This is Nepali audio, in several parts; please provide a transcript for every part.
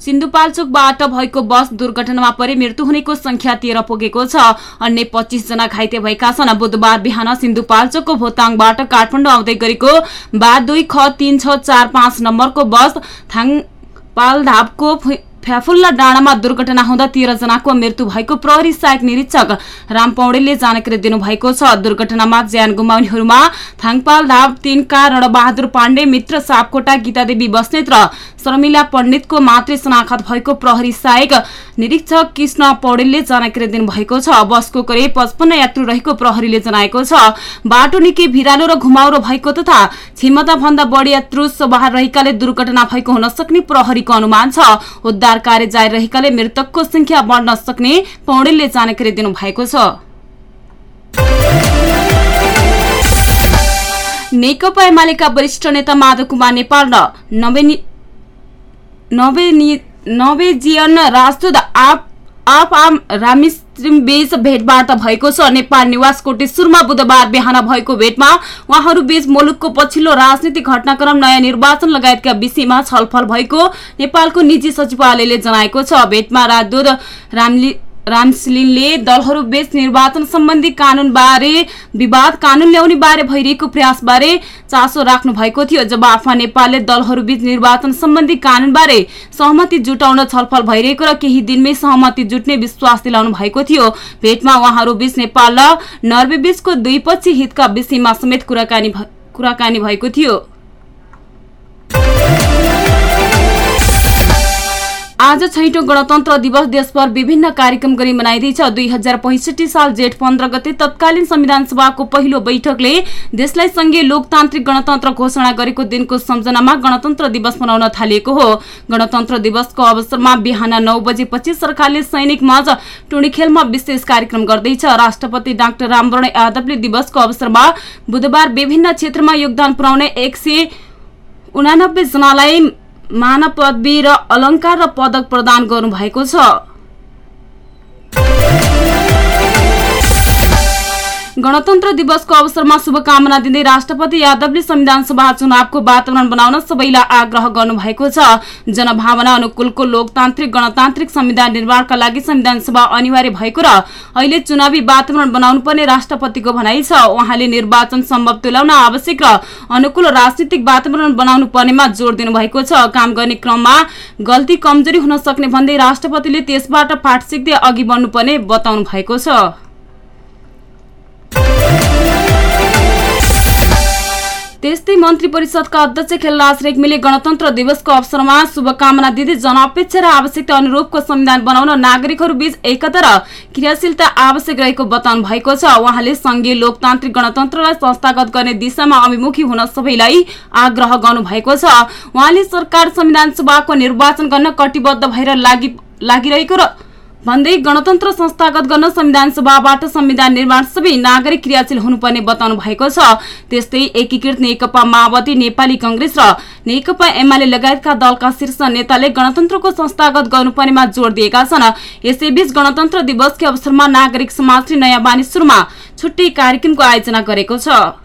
सिन्धुपाल्चोकबाट भएको बस दुर्घटनामा परि मृत्यु हुनेको संख्या तेह्र पुगेको छ। अन्य पच्चीस जना घाइते भएका छन्। बुधबार बिहान सिन्धुपाल्चोकको भोताङबाट काठमाडौँ आउँदै गरेको बा दुई ख तीन छ चार पाँच नम्बरको बस थाङपालधापको फ्याफुल्ला डाँडामा दुर्घटना हुँदा तेह्र जनाको मृत्यु भएको प्रहरी सहायक निरीक्षक राम पौडेलले जानकारी दिनुभएको छ। दुर्घटनामा ज्यान गुमाउनेहरूमा थाङपाल धाप तीनका रणबहादुर पाण्डे मित्र सापकोटा गीतादेवी बस्नेत र शर्मिला पण्डितको मात्रै शनाखत भएको प्रहरी सहायक निरीक्षक कृष्ण पौडेलले जानकारी दिनुभएको छ। बसको करिब पचपन्न यात्रु रहेको प्रहरीले जनाएको छ। बाटो निकै भिरालो र घुमाउरो भएको तथा क्षमता भन्दा बढी यात्रु सवार रहेकाले दुर्घटना भएको हुन सक्ने प्रहरीको अनुमान छ। उद्धार कार्य जारी रहेकाले मृतकको संख्या बढ्न सक्ने पौडेलले जानकारी दिनुभएको छ। नेकपा एमालेका वरिष्ठ नेता माधव कुमार नेपाल र नवेजियन राजदूत आप आप आम रामेश्वरी बीच भेटवार्ता भएको छ। नेपाल निवास कोटेश्वरमा बुधबार बिहान भएको भेटमा उहाँहरू बीच मुलुकको पछिल्लो राजनीतिक घटनाक्रम नयाँ निर्वाचन लगायतका विषयमा छलफल भएको नेपालको निजी सचिवालयले जनाएको छ। भेटमा राजदूत रामली रामसिलिनले दलहरू बीच निर्वाचन सम्बन्धी कानून बारे विवाद कानून ल्याउने बारे भइरहेको प्रयासबारे चासो राख्नु भएको थियो। जब आफ्ना नेपालले दलहरू बीच निर्वाचन सम्बन्धी कानून बारे सहमति जुटाउन छलफल भइरहेको र केही दिनमै सहमति जुट्ने विश्वास दिलाउनु भएको थियो भेटमा उहाँहरू बीच नेपाल र नर्वे बीचको दुईपक्षी हितका विषयमा समेत कुराकानी कुराकानी भएको थियो। आज छैटौं गणतन्त्र दिवस देशभर विभिन्न कार्यक्रम गरी मनाइँदैछ। दुई हजार पैंसठी साल जेठ पन्ध्र गते तत्कालीन संविधान सभाको पहिलो बैठकले देशलाई संघीय लोकतान्त्रिक गणतन्त्र घोषणा गरेको दिनको सम्झनामा गणतन्त्र दिवस मनाउन थालिएको हो। गणतन्त्र दिवसको अवसरमा बिहान नौ बजेपछि सरकारले सैनिक माझ टोणी खेलमा विशेष कार्यक्रम गर्दैछ। राष्ट्रपति डाक्टर रामवरण यादवले दिवसको अवसरमा बुधबार विभिन्न क्षेत्रमा योगदान पुर्याउने एक सय उनानब्बे जनालाई मानव पदवी र अलङ्कार र पदक प्रदान गर्नुभएको छ। गणतन्त्र दिवसको अवसरमा शुभकामना दिँदै राष्ट्रपति यादवले संविधान सभा चुनावको वातावरण बनाउन सबैलाई आग्रह गर्नुभएको छ। जनभावना अनुकूलको लोकतान्त्रिक गणतान्त्रिक संविधान निर्माणका लागि संविधान सभा अनिवार्य भएको र अहिले चुनावी वातावरण बनाउनु पर्ने राष्ट्रपतिको भनाइ छ। उहाँले निर्वाचन सम्भव तुल्याउन आवश्यक र अनुकूल राजनीतिक वातावरण बनाउनु पर्नेमा जोड़ दिनुभएको छ। काम गर्ने क्रममा गल्ती कमजोरी हुन सक्ने भन्दै राष्ट्रपतिले त्यसबाट पाठ सिक्दै अघि बढ्नुपर्ने बताउनु भएको छ। त्यस्तै मन्त्री परिषदका अध्यक्ष खेलराज रेग्मीले गणतन्त्र दिवसको अवसरमा शुभकामना दिँदै जनअपेक्षा र आवश्यकता अनुरूपको संविधान बनाउन नागरिकहरू बीच एकता र क्रियाशीलता आवश्यक रहेको बताउनु भएको छ। उहाँले संघीय लोकतान्त्रिक गणतन्त्रलाई संस्थागत गर्ने दिशामा अभिमुखी हुन सबैलाई आग्रह गर्नु भएको छ। उहाँले सरकार संविधान सभाको निर्वाचन गर्न कटिबद्ध भएर लागिरहेको र भन्दै गणतन्त्र संस्थागत गर्न संविधान सभाबाट संविधान निर्माण सबै नागरिक क्रियाशील हुनुपर्ने बताउनु भएको छ। त्यस्तै एकीकृत नेकपा माओवादी नेपाली कंग्रेस र नेकपा एमाले लगायतका दलका शीर्ष नेताले गणतन्त्रको संस्थागत गर्नुपर्नेमा जोड़ दिएका छन्। यसैबीच गणतन्त्र दिवसकै अवसरमा नागरिक समाजले नयाँ बानेश्वरमा छुट्टै कार्यक्रमको आयोजना गरेको छ।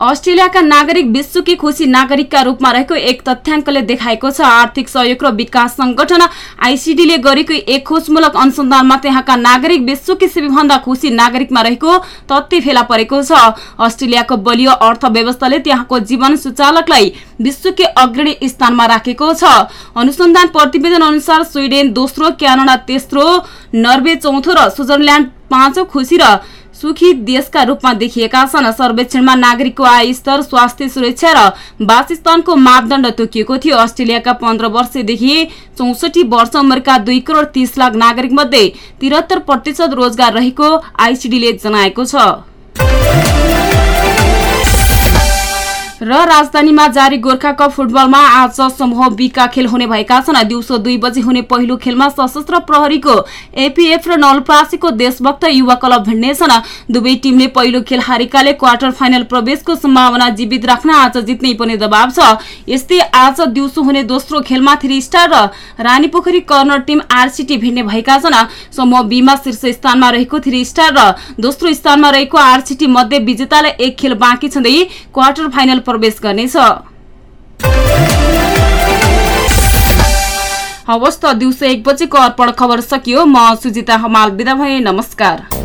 अस्ट्रेलियाका नागरिक विश्वकी खुशी नागरिकका रूपमा रहेको एक तथ्याङ्कले देखाएको छ। आर्थिक सहयोग र विकास संगठन आइसिडीले गरेको एक खोजमूलक अनुसन्धानमा त्यहाँका नागरिक विश्वकी सबैभन्दा खुशी नागरिकमा रहेको तथ्य फेला परेको छ। अस्ट्रेलियाको बलियो अर्थव्यवस्थाले त्यहाँको जीवन सुचालकलाई विश्वकै अग्रणी स्थानमा राखेको छ। अनुसन्धान प्रतिवेदन अनुसार स्विडेन दोस्रो क्यानाडा तेस्रो नर्वे चौथो र स्विजरल्याण्ड पाँचौं खुशी र सुखी देशका रूपमा देखिएका छन्। सर्वेक्षणमा नागरिकको आय स्तर स्वास्थ्य सुरक्षा र वासस्थानको मापदण्ड तोकिएको थियो। अस्ट्रेलियाका पन्ध्र वर्षदेखि चौसठी वर्ष उमेरका दुई करोड़ तीस लाख नागरिक मध्ये तिहत्तर प्रतिशत रोजगार रहेको आइसिडीले जनाएको छ। र राजधानीमा जारी गोर्खा कप फुटबलमा आज समूह बीका खेल हुने भएका छन्। दिउँसो दुई बजी हुने पहिलो खेलमा सशस्त्र प्रहरीको एपीएफ र नलप्रासीको देशभक्त युवा क्लब भिड्नेछन् दुवै टिमले पहिलो खेल हारिकाले क्वार्टर फाइनल प्रवेशको सम्भावना जीवित राख्न आज जित्नै पनि दबाव छ। यस्तै आज दिउँसो हुने दोस्रो खेलमा थ्री स्टार र रानीपोखरी कर्नर टिम आरसिटी भिड्ने भएका छन्। समूह बीमा शीर्ष स्थानमा रहेको थ्री स्टार र दोस्रो स्थानमा रहेको आरसिटी मध्ये विजेतालाई एक खेल बाँकी छँदै क्वार्टर फाइनल प्रवेश गर्नेछ। हवस् त दिउँसो एक बजेको अर्पण खबर सकियो। म सुजिता हमाल बिदा भए नमस्कार।